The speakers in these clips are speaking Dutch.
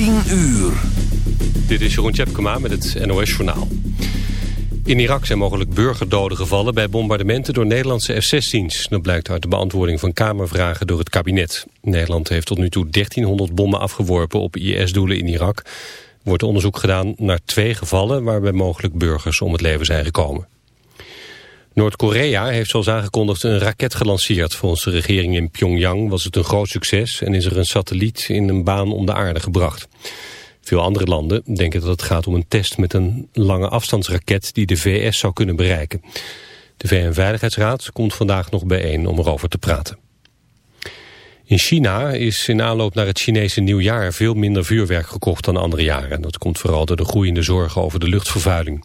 10 uur. Dit is Jeroen Tjepkema met het NOS Journaal. In Irak zijn mogelijk burgerdoden gevallen bij bombardementen door Nederlandse F-16's. Dat blijkt uit de beantwoording van Kamervragen door het kabinet. Nederland heeft tot nu toe 1300 bommen afgeworpen op IS-doelen in Irak. Er wordt onderzoek gedaan naar twee gevallen waarbij mogelijk burgers om het leven zijn gekomen. Noord-Korea heeft zoals aangekondigd een raket gelanceerd. Volgens de regering in Pyongyang was het een groot succes... en is er een satelliet in een baan om de aarde gebracht. Veel andere landen denken dat het gaat om een test met een lange afstandsraket... die de VS zou kunnen bereiken. De VN-veiligheidsraad komt vandaag nog bijeen om erover te praten. In China is in aanloop naar het Chinese nieuwjaar veel minder vuurwerk gekocht dan andere jaren. Dat komt vooral door de groeiende zorgen over de luchtvervuiling.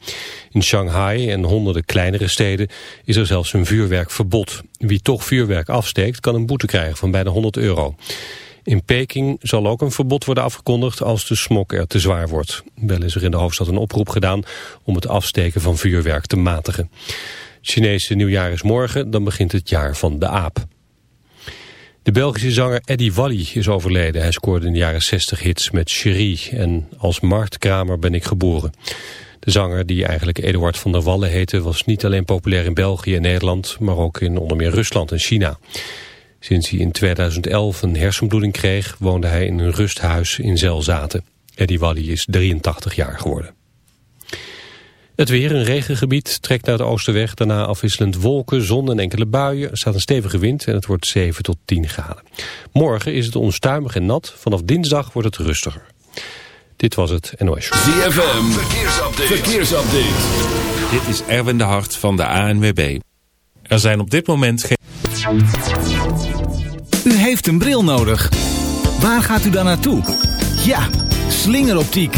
In Shanghai en honderden kleinere steden is er zelfs een vuurwerkverbod. Wie toch vuurwerk afsteekt kan een boete krijgen van bijna 100 euro. In Peking zal ook een verbod worden afgekondigd als de smok er te zwaar wordt. Wel is er in de hoofdstad een oproep gedaan om het afsteken van vuurwerk te matigen. Het Chinese nieuwjaar is morgen, dan begint het jaar van de aap. De Belgische zanger Eddie Wally is overleden. Hij scoorde in de jaren 60 hits met Cherie en Als marktkramer ben ik geboren. De zanger, die eigenlijk Eduard van der Wallen heette... was niet alleen populair in België en Nederland... maar ook in onder meer Rusland en China. Sinds hij in 2011 een hersenbloeding kreeg... woonde hij in een rusthuis in Zelzaten. Eddie Wally is 83 jaar geworden. Het weer, een regengebied, trekt naar de oostenweg. Daarna afwisselend wolken, zon en enkele buien. Er staat een stevige wind en het wordt 7 tot 10 graden. Morgen is het onstuimig en nat. Vanaf dinsdag wordt het rustiger. Dit was het NOS ZFM, verkeersupdate. verkeersupdate. Dit is Erwin de Hart van de ANWB. Er zijn op dit moment geen... U heeft een bril nodig. Waar gaat u dan naartoe? Ja, slingeroptiek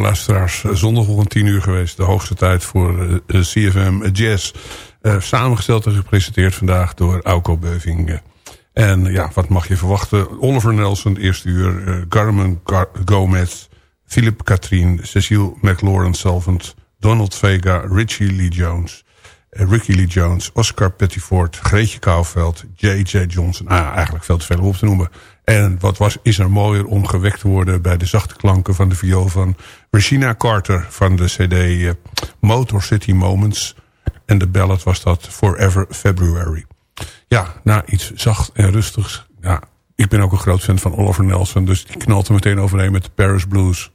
Luisteraars. Zondag om tien uur geweest. De hoogste tijd voor uh, eh, CFM Jazz. Samengesteld en gepresenteerd vandaag door Auko Beuving. En ja, wat mag je verwachten? Oliver Nelson, eerste uur. Uh, Carmen Gar Gomez. Philip Katrien. Cecile McLaurin Salvant. Donald Vega. Richie Lee Jones. Ricky Lee Jones. Oscar Pettiford. Greetje Kouwveld. J.J. Johnson. Ah, eigenlijk veel te veel om op te noemen. En wat was, is er mooier om gewekt te worden bij de zachte klanken van de viool van Regina Carter van de cd uh, Motor City Moments. En de ballad was dat Forever February. Ja, na iets zacht en rustigs. Ja, ik ben ook een groot fan van Oliver Nelson, dus die knalt er meteen overheen met de Paris Blues.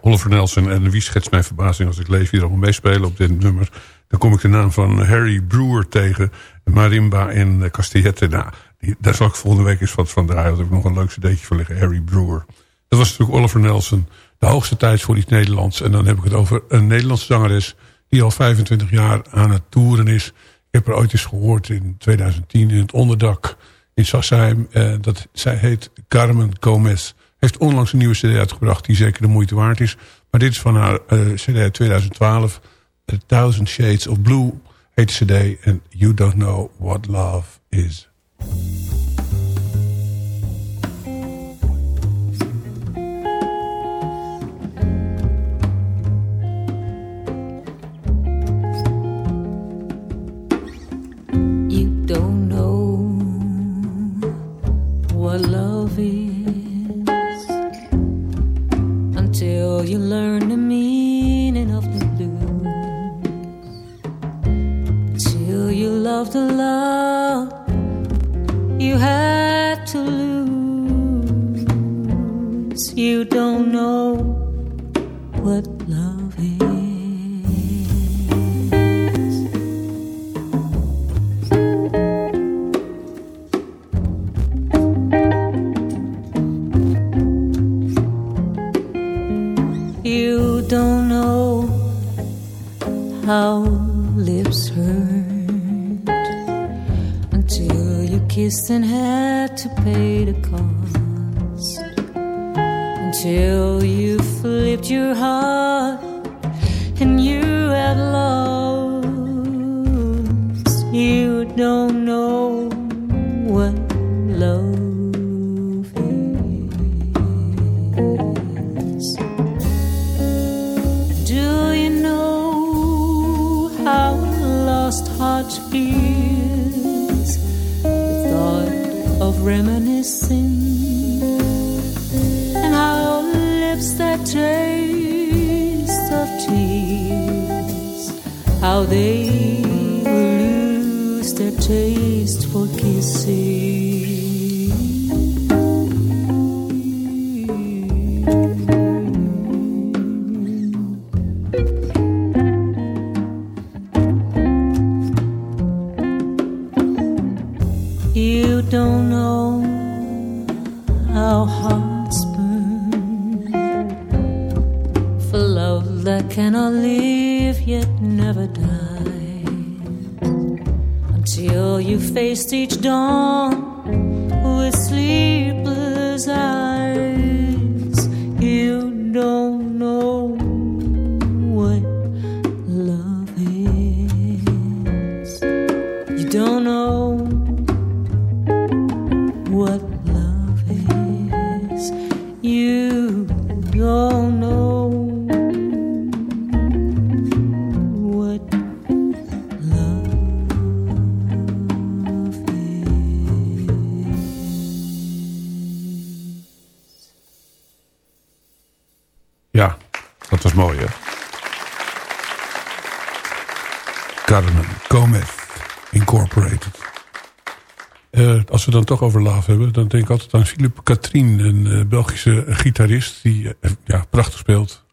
Oliver Nelson. En wie schetst mijn verbazing als ik lees wie er allemaal meespelen op dit nummer. Dan kom ik de naam van Harry Brewer tegen. Marimba en Castellette. Nou, daar zal ik volgende week eens wat van draaien. Daar heb ik nog een leuk cd'tje voor liggen. Harry Brewer. Dat was natuurlijk Oliver Nelson. De hoogste tijd voor iets Nederlands. En dan heb ik het over een Nederlandse zangeres... die al 25 jaar aan het toeren is. Ik heb er ooit eens gehoord in 2010 in het onderdak in Sassheim. Eh, dat, zij heet Carmen Gomez heeft onlangs een nieuwe cd uitgebracht die zeker de moeite waard is. Maar dit is van haar uh, cd 2012. A Thousand Shades of Blue heet de cd. En You Don't Know What Love Is. You don't know what love is you learn the meaning of the blues. Till you love the love you had to lose. You don't know what love how lips hurt until you kissed and had to pay the cost. Until you flipped your heart Eh, als we dan toch over love hebben, dan denk ik altijd aan Philippe Katrien, een eh, Belgische gitarist die eh, ja, prachtig speelt.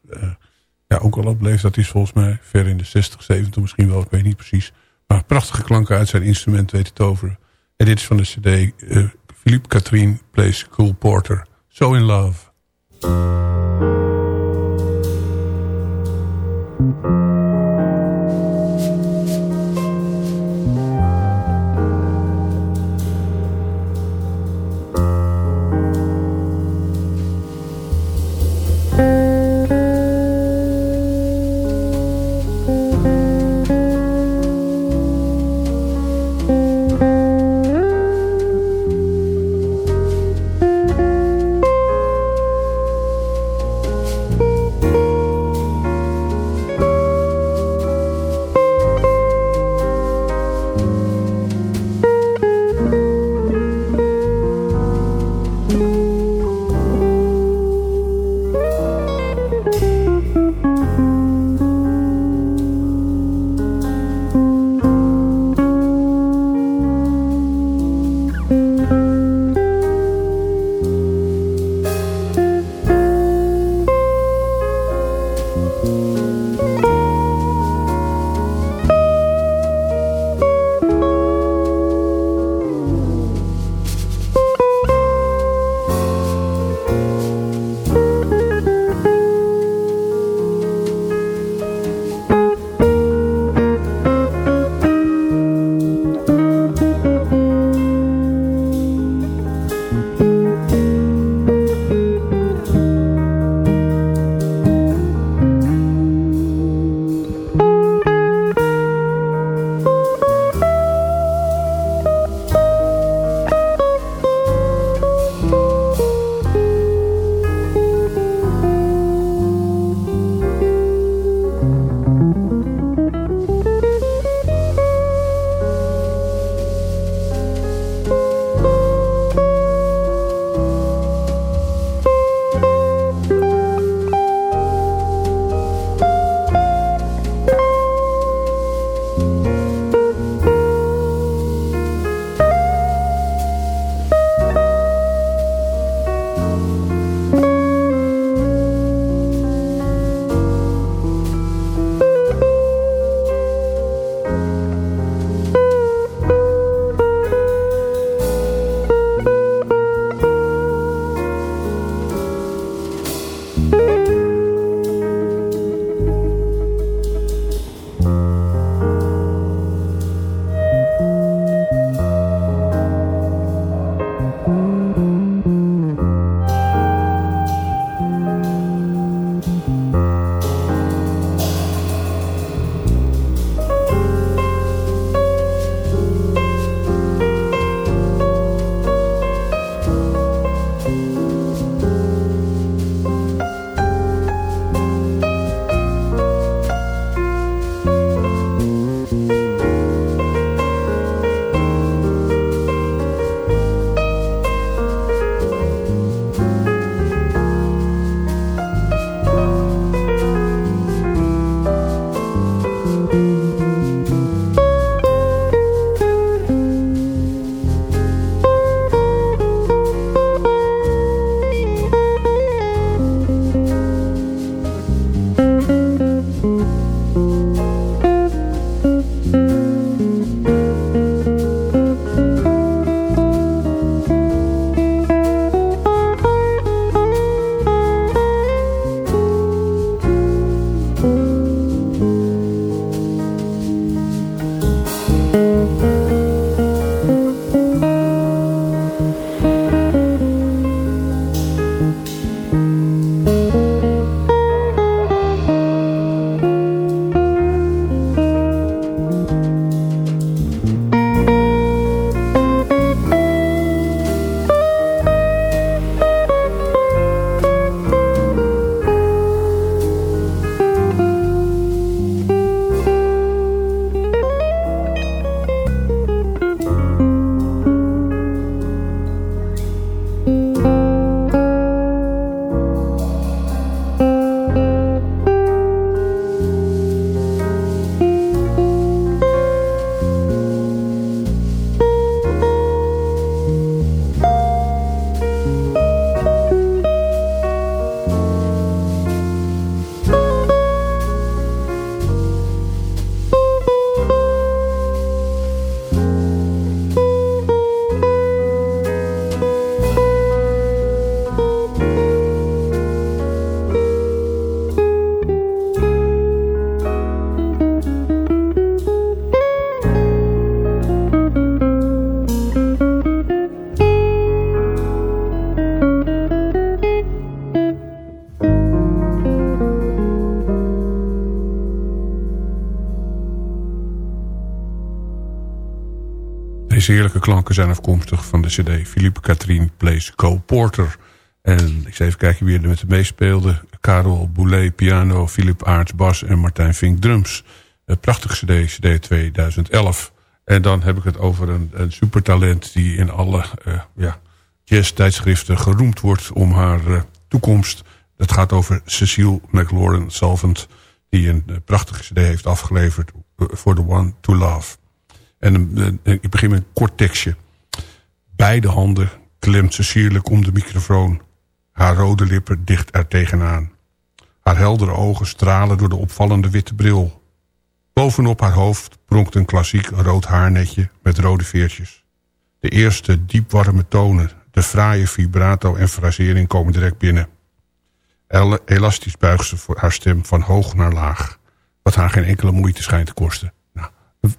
Ja, ook al op leeftijd is volgens mij ver in de 60, 70 misschien wel, ik weet niet precies. Maar prachtige klanken uit zijn instrument weet te toveren. En dit is van de cd Philippe Katrien plays Cool Porter. So in Love. Deze heerlijke klanken zijn afkomstig van de cd Philippe Catherine Plays Cole Porter. En ik zal even kijken wie er met de meespeelde. Karel Boulet piano, Philip Aarts bas en Martijn Vink drums. Een prachtige cd, cd 2011. En dan heb ik het over een, een supertalent die in alle uh, ja, jazz-tijdschriften geroemd wordt om haar uh, toekomst. Dat gaat over Cecile McLaurin Salvant, die een uh, prachtige cd heeft afgeleverd voor The One to Love. En ik begin met een kort tekstje. Beide handen klemt ze sierlijk om de microfoon. Haar rode lippen dicht er tegenaan. Haar heldere ogen stralen door de opvallende witte bril. Bovenop haar hoofd pronkt een klassiek rood haarnetje met rode veertjes. De eerste diepwarme tonen, de fraaie vibrato en frasering komen direct binnen. Elastisch buigt ze voor haar stem van hoog naar laag. Wat haar geen enkele moeite schijnt te kosten.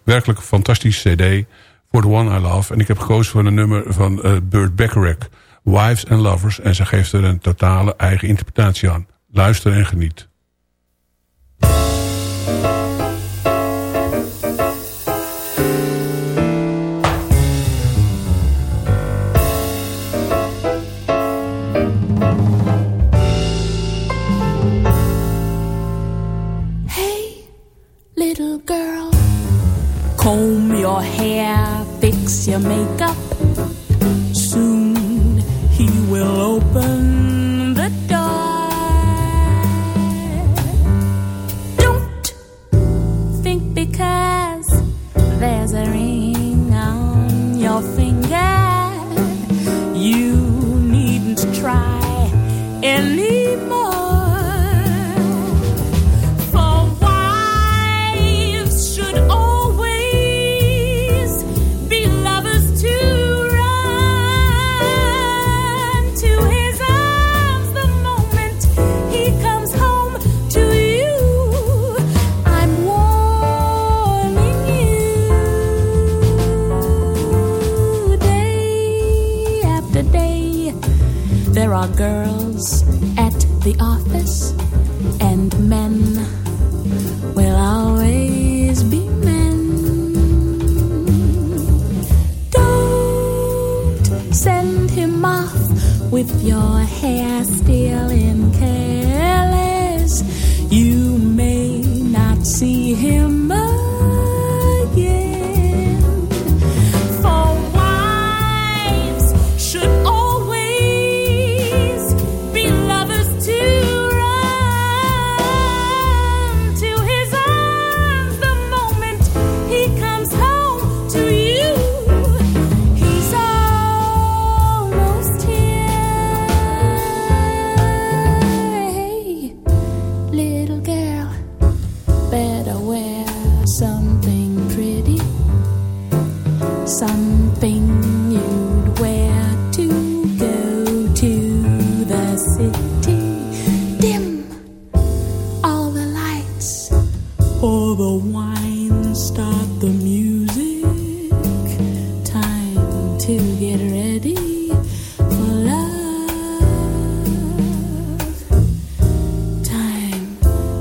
Werkelijk fantastische cd voor The One I Love. En ik heb gekozen voor een nummer van uh, Burt Bacharach. Wives and Lovers. En ze geeft er een totale eigen interpretatie aan. Luister en geniet. Comb your hair, fix your makeup. Soon he will open the door. Don't think because there's a ring on your finger, you needn't try anymore. Girls at the office and men will always be men. Don't send him off with your hair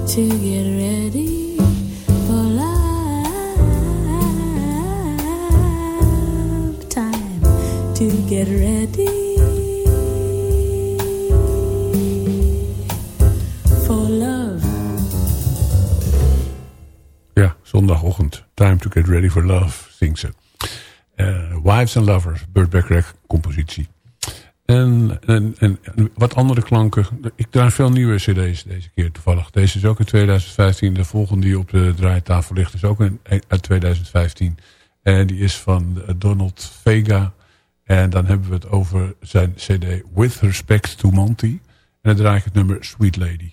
to get ready for love. Time to get ready for love. Ja, zondagochtend. Time to get ready for love, zingt ze. Eh, Wives and Lovers, Burt Bacharach compositie. En, en, wat andere klanken. Ik draai veel nieuwe cd's deze keer toevallig. Deze is ook in 2015. De volgende die op de draaitafel ligt is ook in, uit 2015. En die is van Donald Vega. En dan hebben we het over zijn cd With Respect to Monty. En dan draai ik het nummer Sweet Lady.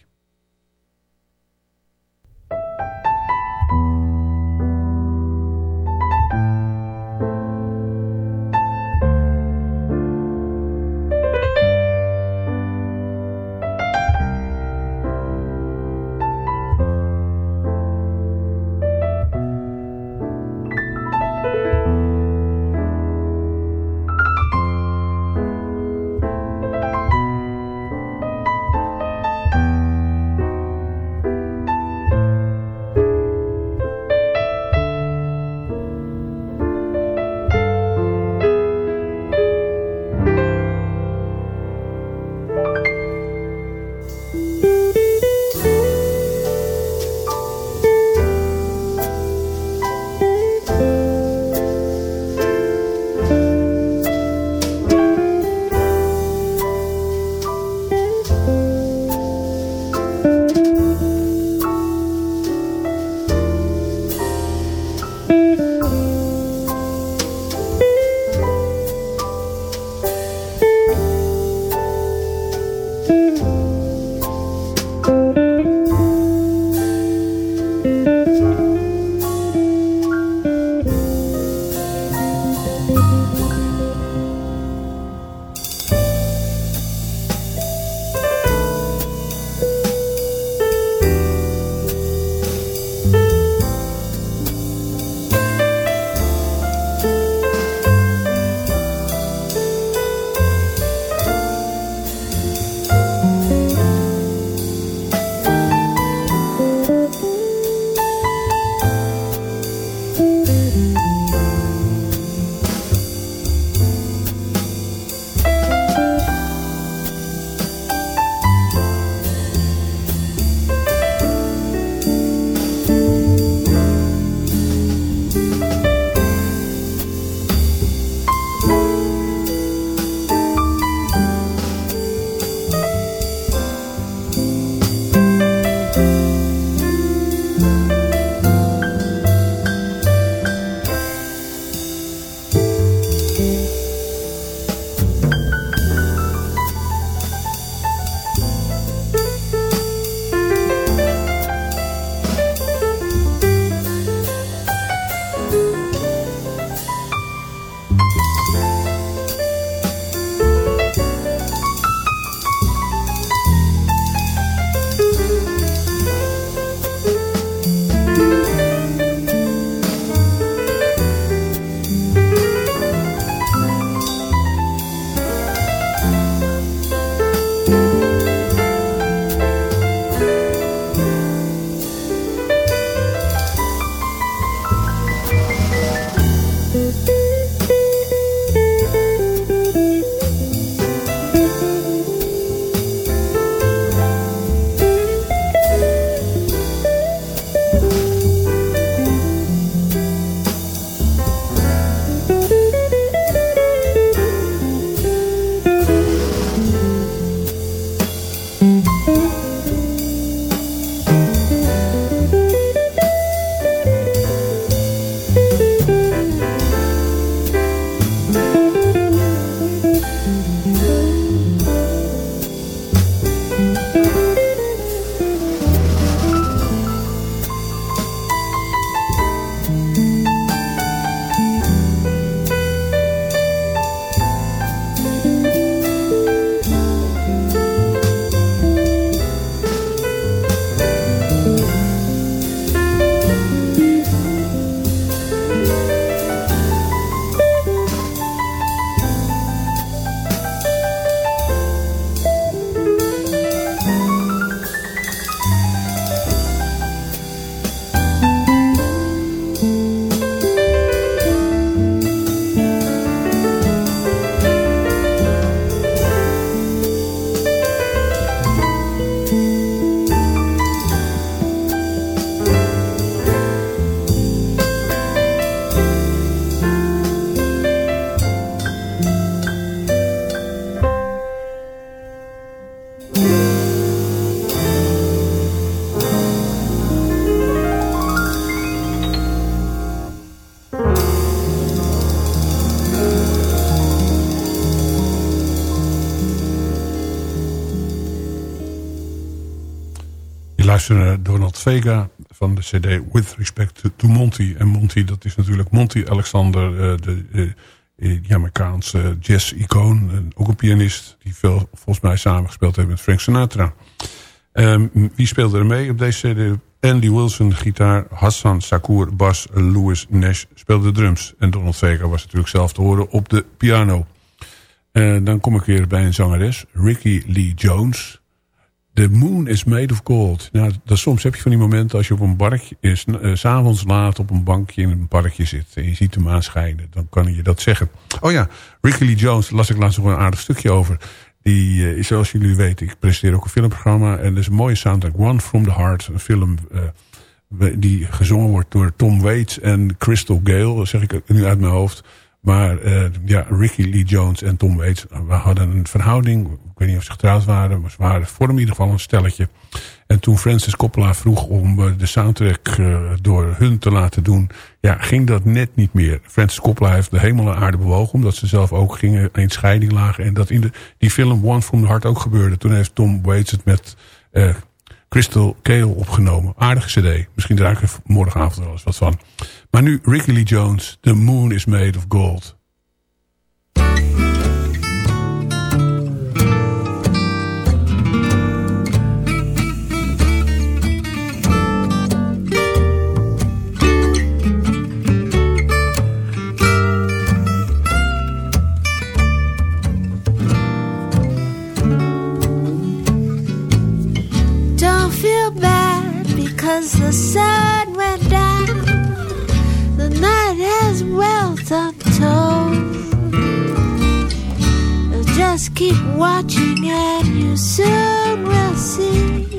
Luisteren Donald Vega van de cd With Respect to, Monty. En Monty, dat is natuurlijk Monty Alexander, uh, de, Jamaicaanse jazz-icoon. Ook een pianist die veel volgens mij samengespeeld heeft met Frank Sinatra. Um, wie speelde er mee op deze cd? Andy Wilson, gitaar. Hassan Sakour, bas. Louis Nash speelde de drums. En Donald Vega was natuurlijk zelf te horen op de piano. Uh, dan kom ik weer bij een zangeres. Ricky Lee Jones. The moon is made of gold. Nou, dat, soms heb je van die momenten als je op een barkje, is, uh, s'avonds laat op een bankje in een parkje zit. En je ziet de maan schijnen. Dan kan je dat zeggen. Oh ja, Ricky Lee Jones, las ik laatst nog een aardig stukje over. Die uh, is, zoals jullie weten, ik presenteer ook een filmprogramma. En er is een mooie soundtrack, One from the Heart. Een film die gezongen wordt door Tom Waits en Crystal Gale. Dat zeg ik nu uit mijn hoofd. Maar uh, ja, Ricky Lee Jones en Tom Waits we hadden een verhouding. Ik weet niet of ze getrouwd waren, maar ze waren voor in ieder geval een stelletje. En toen Francis Coppola vroeg om uh, de soundtrack door hun te laten doen... ja, ging dat net niet meer. Francis Coppola heeft de hemel en aarde bewogen... omdat ze zelf ook gingen in scheiding lagen. En dat in de, die film One from the Heart ook gebeurde. Toen heeft Tom Waits het met Crystal Kale opgenomen. Aardige cd. Misschien draai ik er morgenavond wel eens wat van. Maar nu Ricky Lee Jones. The Moon is Made of Gold. as the sun went down, the night has wealth untold. Just keep watching and you soon will see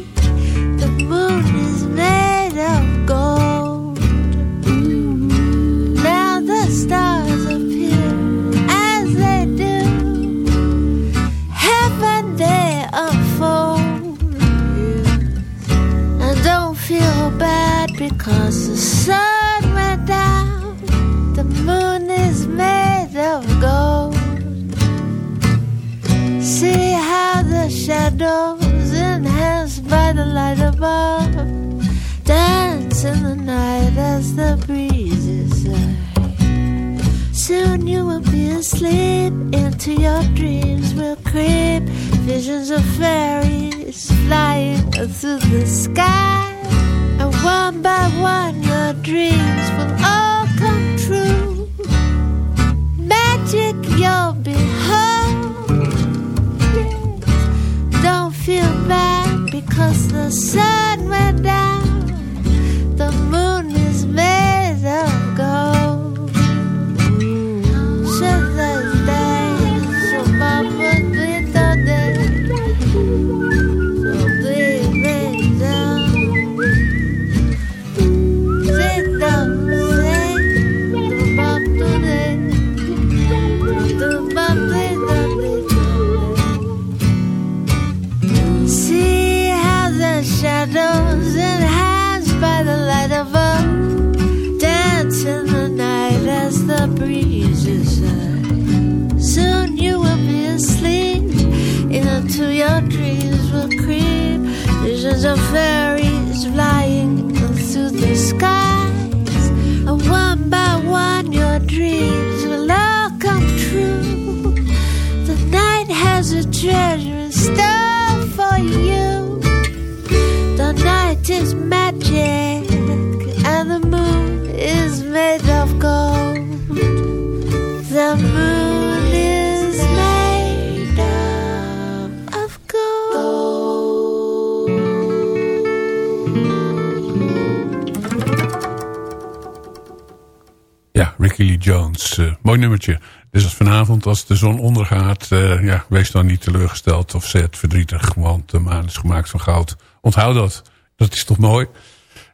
asleep, into your dreams will creep visions of fairies flying through the sky. And one by one, your dreams will all come true. Magic you'll behold. Don't feel bad because the sun went down. Visions of fairies flying through the skies. And one by one, your dreams will all come true. The night has a treasure in store for you. The night is magic, Jones. eh, mooi nummertje. Dus als vanavond, als de zon ondergaat... eh, ja, wees dan niet teleurgesteld of zet verdrietig. Want de maan is gemaakt van goud. Onthoud dat. Dat is toch mooi?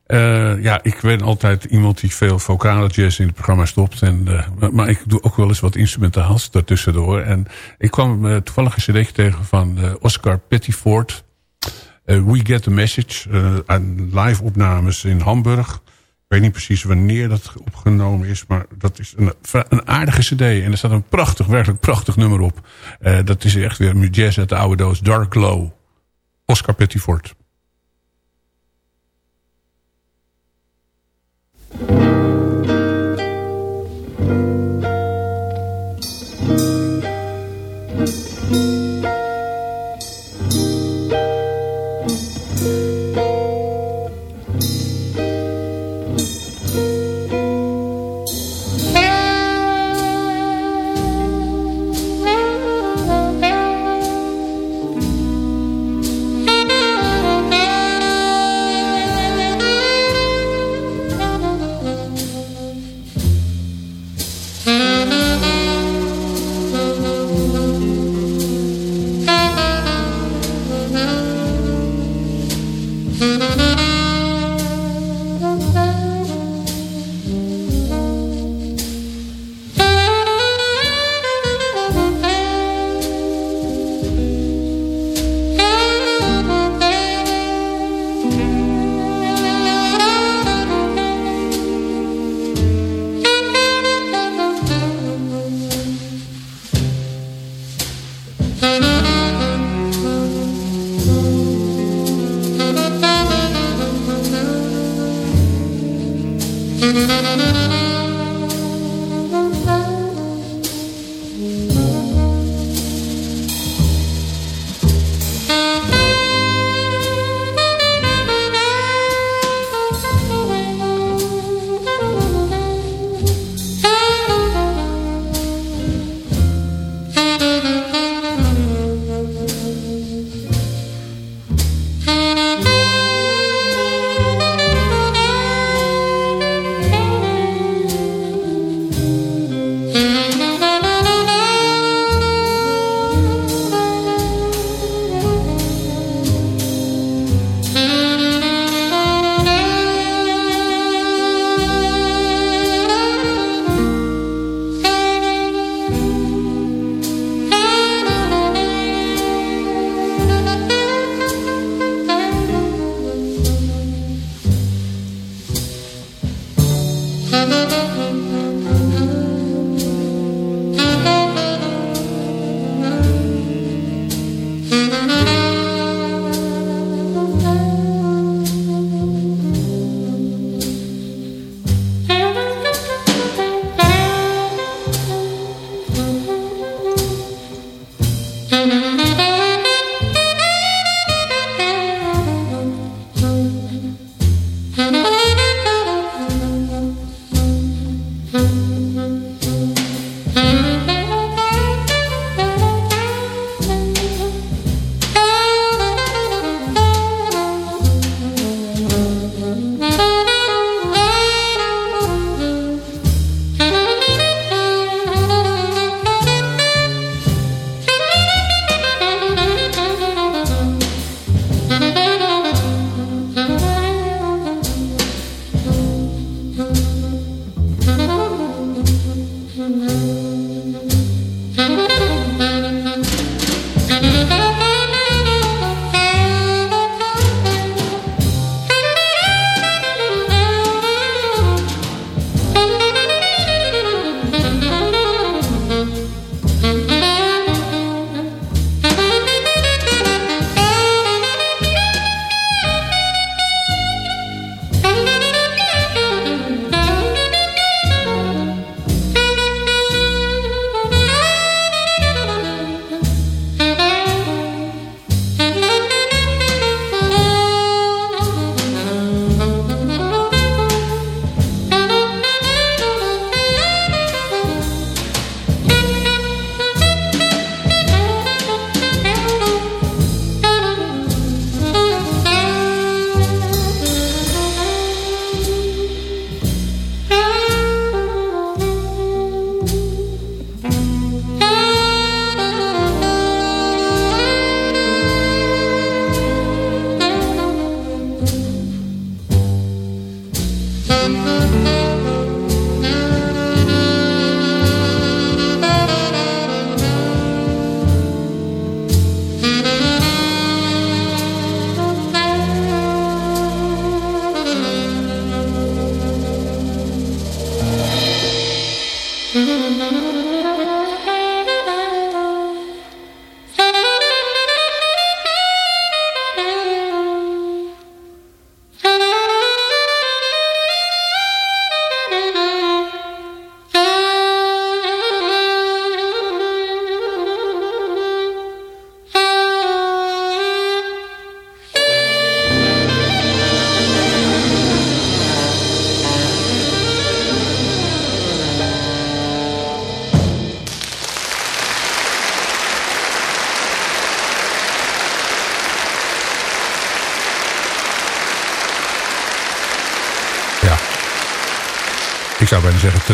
Eh, ja, ik ben altijd iemand die veel vocale jazz in het programma stopt. En, maar ik doe ook wel eens wat instrumentaals daartussendoor. En ik kwam toevallig een cd tegen van Oscar Pettiford. We Get The Message. aan live opnames in Hamburg. Ik weet niet precies wanneer dat opgenomen is. Maar dat is een, een aardige cd. En er staat een prachtig, werkelijk prachtig nummer op. dat is echt weer jazz uit de oude doos. Dark Glow. Oscar Pettiford.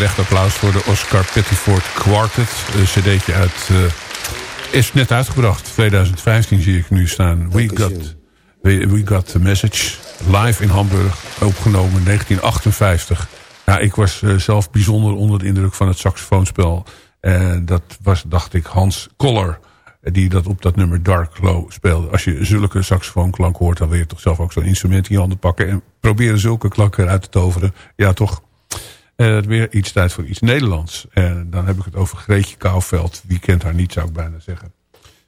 Terecht applaus voor de Oscar Pettiford Quartet. Een cd'tje uit... Uh, is net uitgebracht. 2015 zie ik nu staan. We got, we, we got the message. Live in Hamburg. Opgenomen 1958. Ja, ik was uh, zelf bijzonder onder de indruk van het saxofoonspel. En dat was, dacht ik, Hans Koller. Die dat op dat nummer Dark Low speelde. Als je zulke saxofoonklank hoort, dan wil je toch zelf ook zo'n instrument in je handen pakken. En proberen zulke klanken eruit te toveren. Ja, toch uh, weer iets tijd voor iets Nederlands. En dan heb ik het over Greetje Kouwveld. Wie kent haar niet, zou ik bijna zeggen.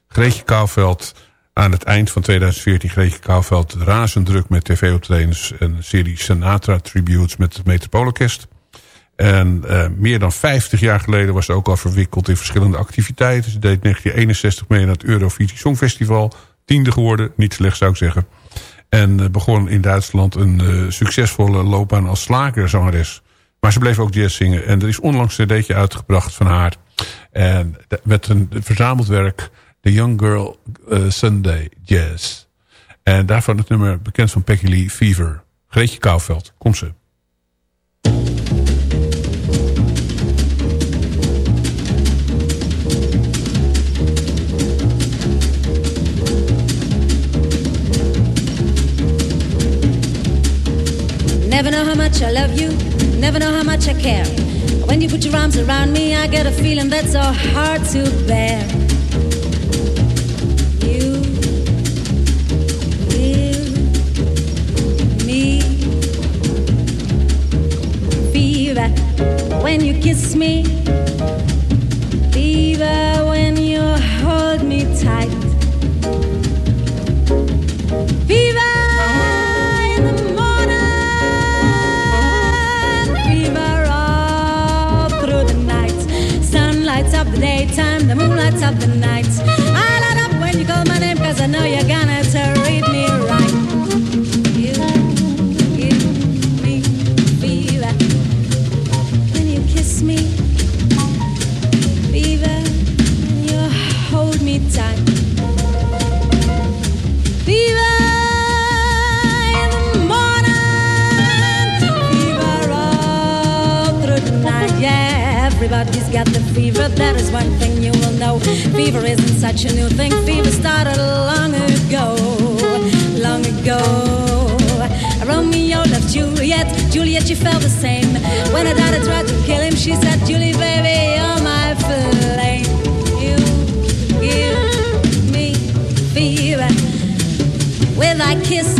Greetje Kouwveld aan het eind van 2014. Greetje Kouwveld razend druk met tv-optredens. Een serie Sinatra Tributes met het Metropoolorkest. En uh, meer dan 50 jaar geleden was ze ook al verwikkeld in verschillende activiteiten. Ze deed 1961 mee aan het Eurovisie Songfestival. Tiende geworden, niet slecht zou ik zeggen. En uh, begon in Duitsland een uh, succesvolle loopbaan als slagerzangeres. Maar ze bleef ook jazz zingen. En er is onlangs een cd'tje uitgebracht van haar. En met een verzameld werk. The Young Girl uh, Sunday Jazz. En daarvan het nummer bekend van Peggy Lee, Fever. Greetje Kouwveld, kom ze. Never know how much I love you Never know how much I care. When you put your arms around me, I get a feeling that's so hard to bear. You give me fever when you kiss me, fever Everybody's got the fever, that is one thing you will know. Fever isn't such a new thing, fever started long ago, long ago. Romeo loved Juliet, Juliet, she felt the same. When her daughter tried to kill him, she said, Julie, baby, you're my flame. You give me fever with thy kisses,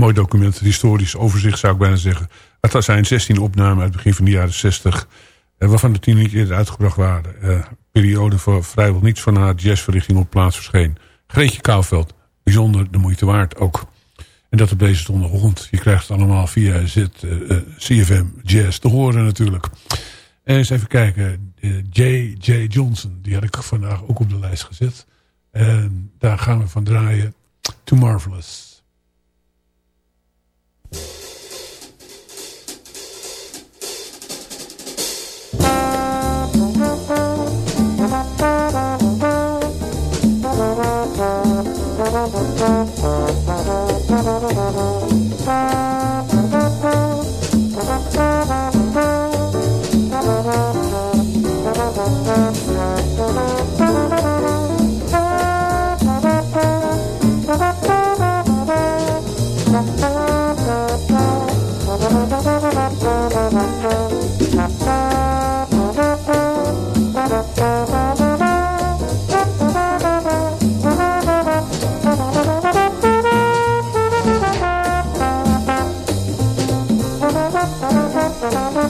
mooi document. Historisch overzicht zou ik bijna zeggen. Het zijn 16 opnamen uit het begin van de jaren 60. eh, Waarvan de 10 niet eerder uitgebracht waren. Eh, periode voor vrijwel niets van haar jazzverrichting op plaats verscheen. Greetje Kouwveld. Bijzonder de moeite waard ook. En dat op deze zondagochtend. Je krijgt het allemaal via Z, eh, eh, CFM Jazz te horen natuurlijk. En eens even kijken. J.J. Johnson. Die had ik vandaag ook op de lijst gezet. En daar gaan we van draaien. Too Marvelous.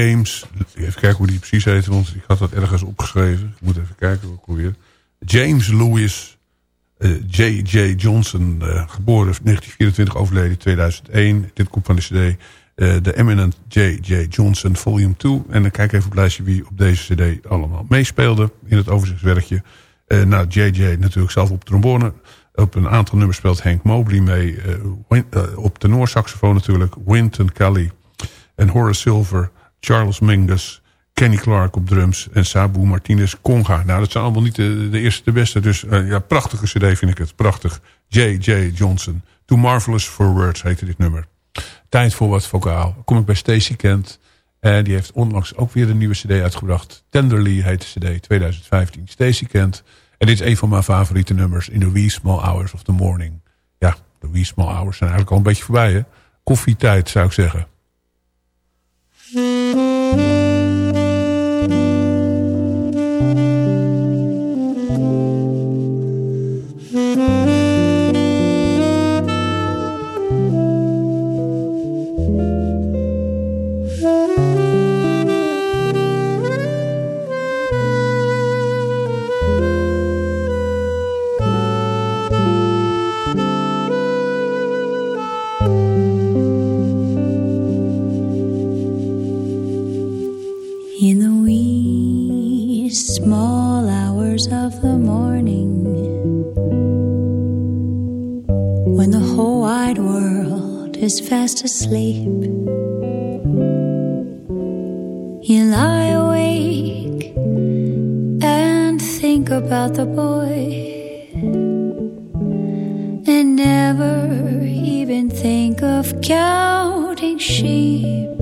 James, even kijken hoe die precies heet, want ik had dat ergens opgeschreven. Ik moet even kijken ik weer. James Louis J.J. Eh, Johnson, uh, geboren 1924, overleden 2001. Dit komt van de cd. Uh, The Eminent J.J. Johnson, volume 2. En dan kijk even op het lijstje wie op deze cd allemaal meespeelde in het overzichtswerkje. Uh, nou, J.J. natuurlijk zelf op trombone. Op een aantal nummers speelt Hank Mobley mee. op tenorsaxofoon natuurlijk. Wynton Kelly en Horace Silver. Charles Mingus, Kenny Clark op drums en Sabu Martinez Conga. Nou, dat zijn allemaal niet de, de eerste, de beste. Dus uh, ja, prachtige cd vind ik het. Prachtig. J.J. Johnson. Too Marvelous for Words heette dit nummer. Tijd voor wat vocaal. Kom ik bij Stacey Kent. En die heeft onlangs ook weer een nieuwe cd uitgebracht. Tenderly heet de cd 2015. Stacey Kent. En dit is een van mijn favoriete nummers. In the wee small hours of the morning. Ja, de wee small hours zijn eigenlijk al een beetje voorbij hè. Koffietijd zou ik zeggen. Is fast asleep. You lie awake and think about the boy, and never even think of counting sheep.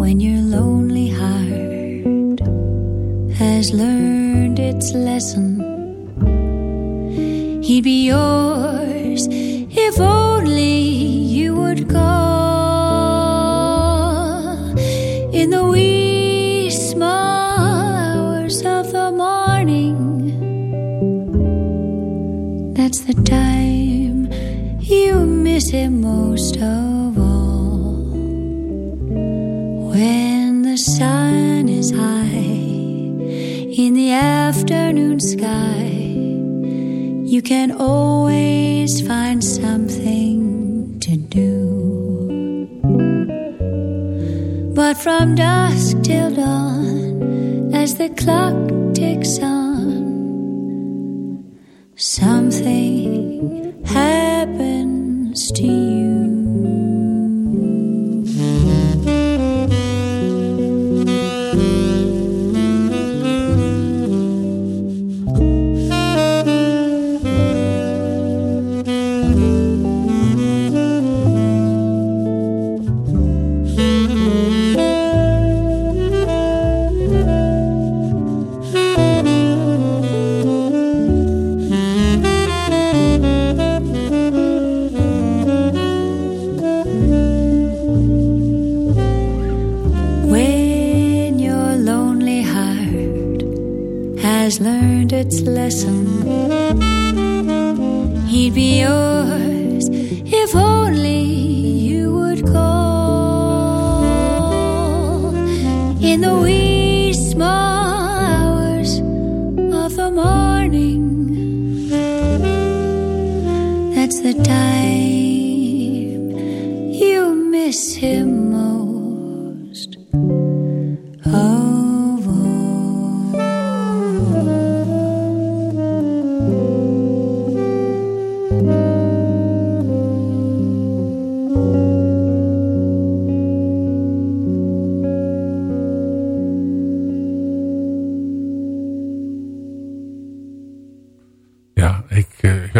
When your lonely heart has learned its lesson, he'd be yours you can always find something to do. But from dusk till dawn, as the clock ticks on, has learned its lesson. He'd be yours if only you would call in the wee small hours of the morning. That's the time you miss him.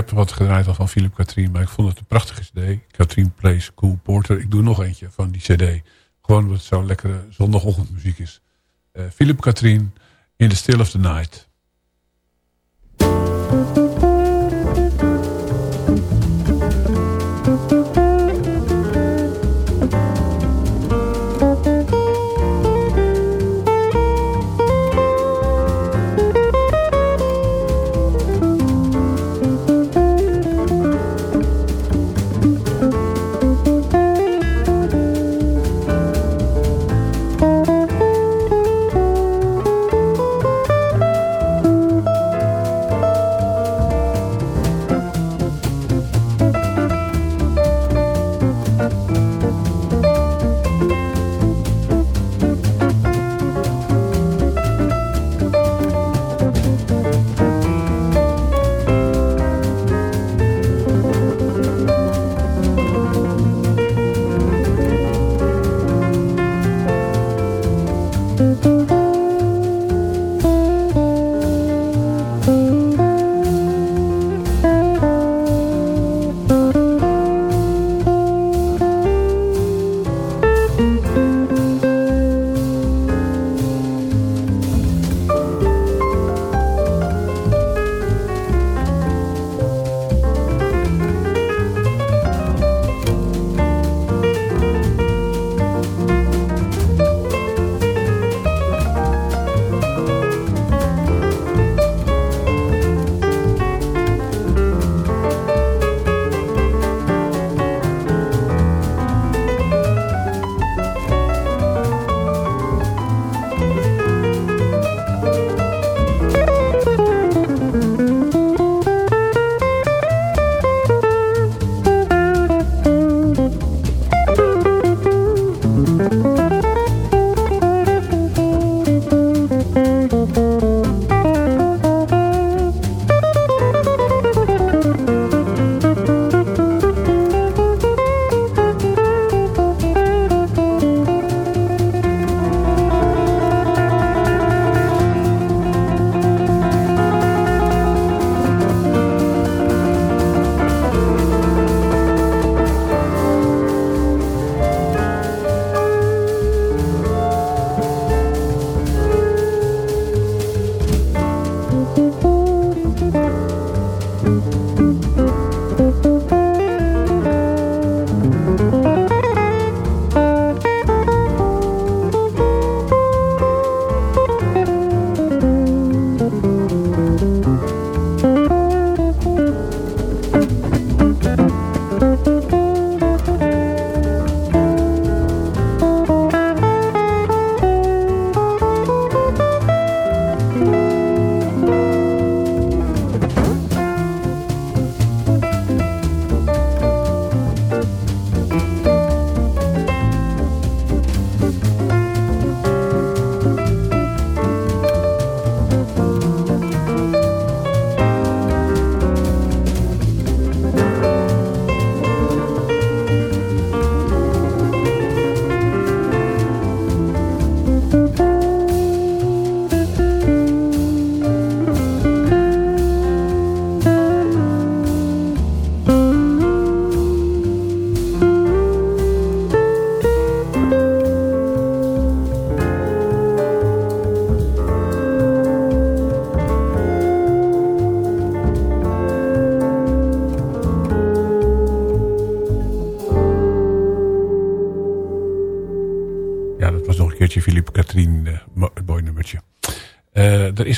Heb wat gedraaid al van Philip Katrien, maar ik vond het een prachtige cd. Katrien Plays Cool Porter. Ik doe nog eentje van die cd. Gewoon omdat het zo'n lekkere zondagochtendmuziek is. Uh, Philip Katrien, In the Still of the Night.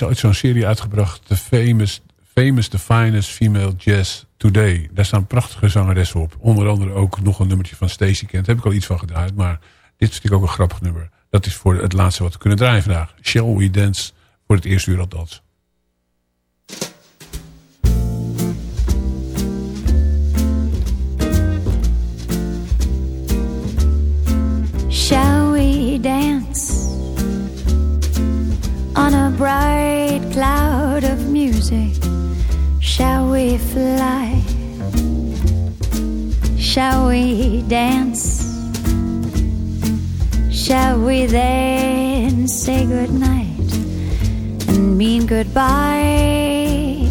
Is ooit zo'n serie uitgebracht. The Famous, Famous, The Finest Female Jazz Today. Daar staan prachtige zangeressen op. Onder andere ook nog een nummertje van Stacey Kent. Daar heb ik al iets van gedraaid. Maar dit vind ik ook een grappig nummer. Dat is voor het laatste wat we kunnen draaien vandaag. Shall We Dance voor het eerste uur althans. Bright cloud of music. Shall we fly? Shall we dance? Shall we then say goodnight and mean goodbye?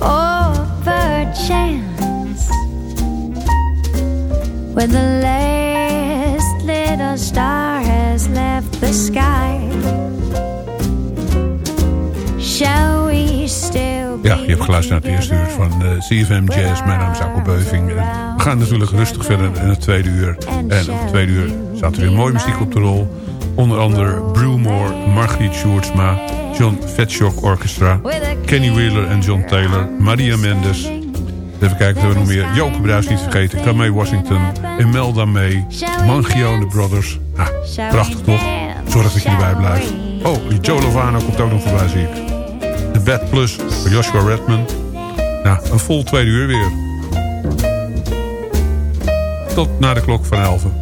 Oh, chance when the last little star has left the sky. Ja, je hebt geluisterd naar het eerste uur van uh, CFM Jazz. Mijn naam is Akko Beuving. En we gaan natuurlijk rustig verder in het tweede uur. En op het tweede uur staat er weer mooie muziek op de rol. Onder andere Brewmore, Margriet Sjoerdsma, John Fetchok Orchestra, Kenny Wheeler en John Taylor, Maria Mendes. Even kijken, we hebben nog meer. Joke Bruis niet vergeten, Kamei Washington, Imelda May, Mangio the Brothers. Ah, prachtig toch? Zorg dat je erbij blijft. Oh, Joe Lovano komt ook nog voorbij, zie ik. The Bad Plus voor Joshua Redmond. Nou, een vol tweede uur weer. Tot na de klok van 11.